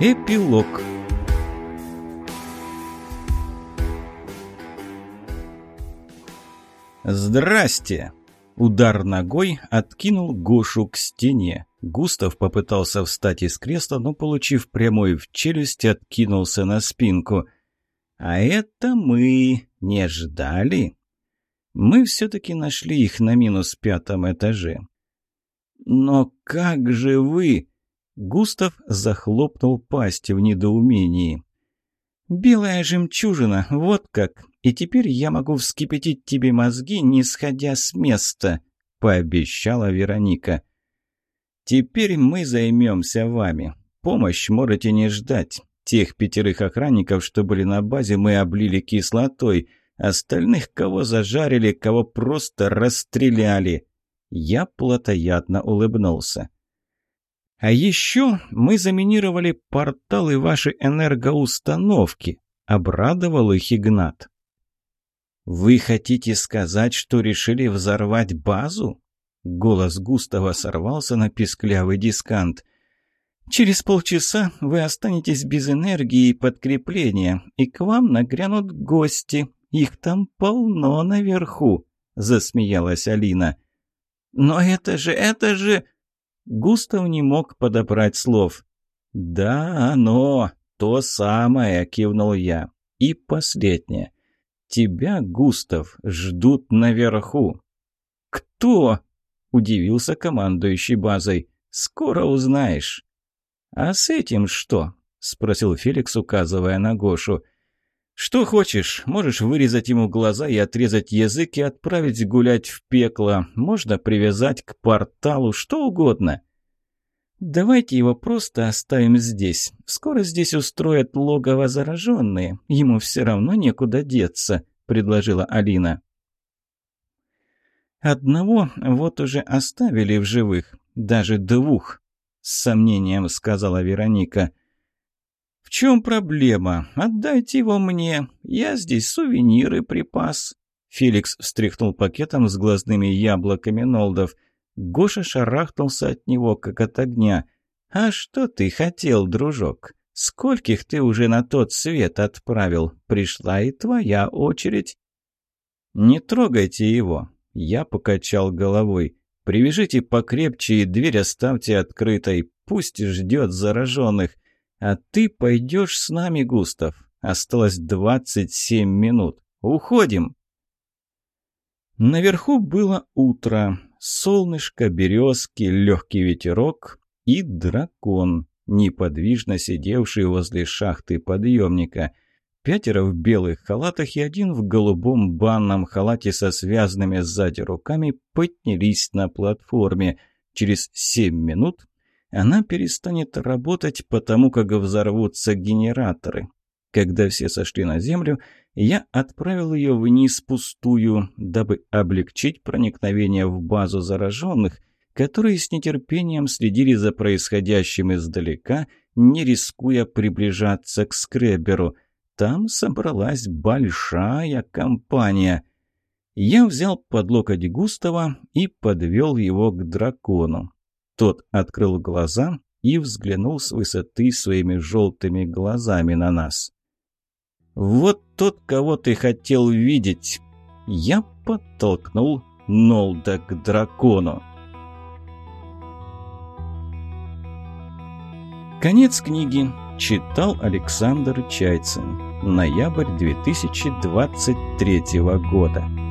Эпилог «Здрасте!» Удар ногой откинул Гошу к стене. Густав попытался встать из кресла, но, получив прямой в челюсть, откинулся на спинку. «А это мы не ждали?» Мы все-таки нашли их на минус пятом этаже. «Но как же вы?» Густав захлопнул пасть в недоумении. «Белая жемчужина, вот как. И теперь я могу вскипятить тебе мозги, не сходя с места», — пообещала Вероника. «Теперь мы займемся вами. Помощь можете не ждать. Тех пятерых охранников, что были на базе, мы облили кислотой». Остальных кого зажарили, кого просто расстреляли. Я плотоядно улыбнулся. А еще мы заминировали порталы вашей энергоустановки. Обрадовал их Игнат. «Вы хотите сказать, что решили взорвать базу?» Голос Густава сорвался на писклявый дискант. «Через полчаса вы останетесь без энергии и подкрепления, и к вам нагрянут гости, их там полно наверху», — засмеялась Алина. «Но это же, это же...» Густав не мог подобрать слов. «Да, оно, то самое», — кивнул я. «И последнее. Тебя, Густав, ждут наверху». «Кто?» — удивился командующий базой. «Скоро узнаешь». «А с этим что?» — спросил Феликс, указывая на Гошу. Что хочешь, можешь вырезать ему глаза и отрезать язык и отправить гулять в пекло. Можно привязать к порталу, что угодно. Давайте его просто оставим здесь. Скоро здесь устроят логово зараженные. Ему все равно некуда деться, предложила Алина. Одного вот уже оставили в живых, даже двух, с сомнением сказала Вероника. «В чем проблема? Отдайте его мне. Я здесь сувениры припас». Феликс встряхнул пакетом с глазными яблоками Нолдов. Гоша шарахнулся от него, как от огня. «А что ты хотел, дружок? Скольких ты уже на тот свет отправил? Пришла и твоя очередь». «Не трогайте его», — я покачал головой. «Привяжите покрепче и дверь оставьте открытой. Пусть ждет зараженных. «А ты пойдешь с нами, Густав. Осталось двадцать семь минут. Уходим!» Наверху было утро. Солнышко, березки, легкий ветерок и дракон, неподвижно сидевший возле шахты подъемника. Пятеро в белых халатах и один в голубом банном халате со связанными сзади руками поднялись на платформе. Через семь минут она перестанет работать, потому как взорвутся генераторы. Когда все сошли на землю, я отправил ее вниз пустую, дабы облегчить проникновение в базу зараженных, которые с нетерпением следили за происходящим издалека, не рискуя приближаться к скреберу. Там собралась большая компания. Я взял под локоть Густава и подвел его к дракону. Тот открыл глаза и взглянул с высоты своими желтыми глазами на нас. «Вот тот, кого ты хотел видеть!» Я подтолкнул Нолда к дракону. Конец книги. Читал Александр Чайцин. Ноябрь 2023 года.